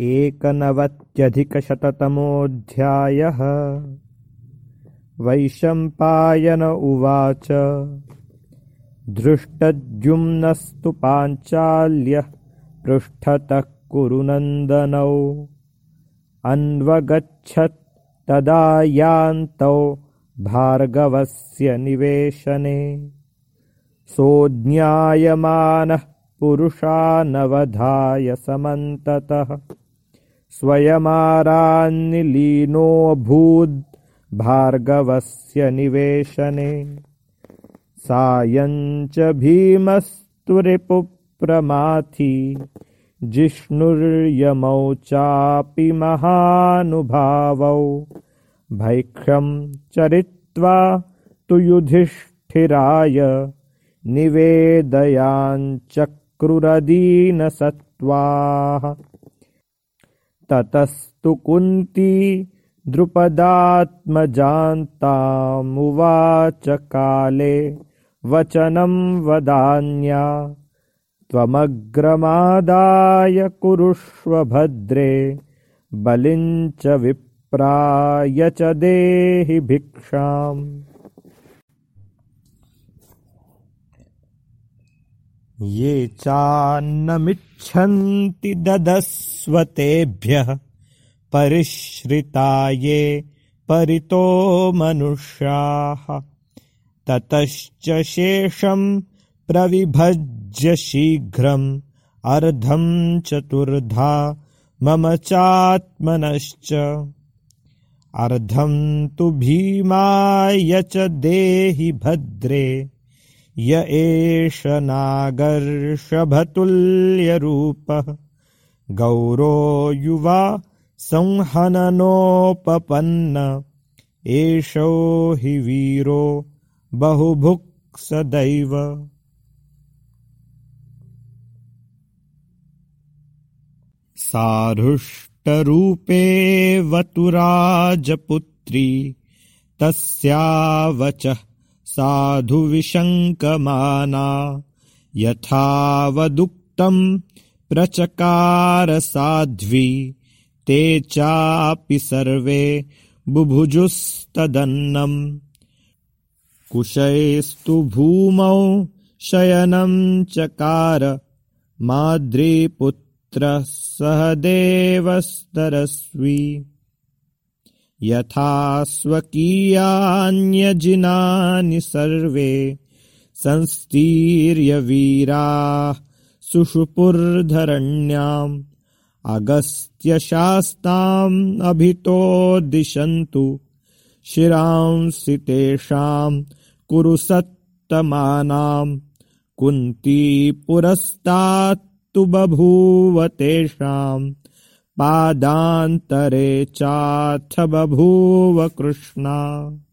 एकनवत्यधिकशततमोऽध्यायः। वैशम्पायन उवाच। धृष्टद्युम्नस्तु पाञ्चाल्यः पृष्ठतः कुरुनन्दनौ अन्वगच्छत्तदा यान्तौ भार्गवस्य निवेशने। सोऽज्ञायमानः पुरुषानवधाय समन्ततः स्वयमारान्निलीनोऽभूद् भार्गवस्य निवेशने। सायञ्च भीमस्तुरिपुप्रमाथि जिष्णुर्यमौ चापि महानुभावौ। भैक्षं चरित्वा तु युधिष्ठिराय निवेदयाञ्चक्रुरदीनसत्त्वाः ततस्तु कुन्ती द्रुपदात्मजान्तामुवाच काले वचनं वदान्या त्वमग्रमादाय कुरुष्व भद्रे बलिञ्च विप्राय च देहि भिक्षाम् ये चान्नमिच्छन्ति ददस्वतेभ्यः परिश्रिता ये परितो मनुष्याः। ततश्च शेषम् प्रविभज्य शीघ्रम् अर्धम् चतुर्धा मम चात्मनश्च। अर्धम् तु भीमाय च देहि भद्रे य एष नागर्षभतुल्यरूपः। गौरो युवा संहननोपपन्न। एषो हि वीरो बहुभुक् सदैव साधुष्टरूपेऽवतुराजपुत्री तस्यावचः साधुविशङ्कमाना यथावदुक्तम् प्रचकारसाध्वी ते चापि सर्वे बुभुजुस्तदन्नम्। कुशैस्तु भूमौ शयनम् चकार माद्रीपुत्रः सह देवस्तरस्वी यथा स्वकीयान्यजिनानि सर्वे संस्तीर्यवीराः सुषुपुर्धरण्याम् अगस्त्यशास्ताम् अभितो दिशन्तु। शिरांसि तेषाम् कुरु सत्तमानाम् कुन्ती पुरस्तात्तु बभूव तेषाम् पादान्तरे चाथ बभूव कृष्णा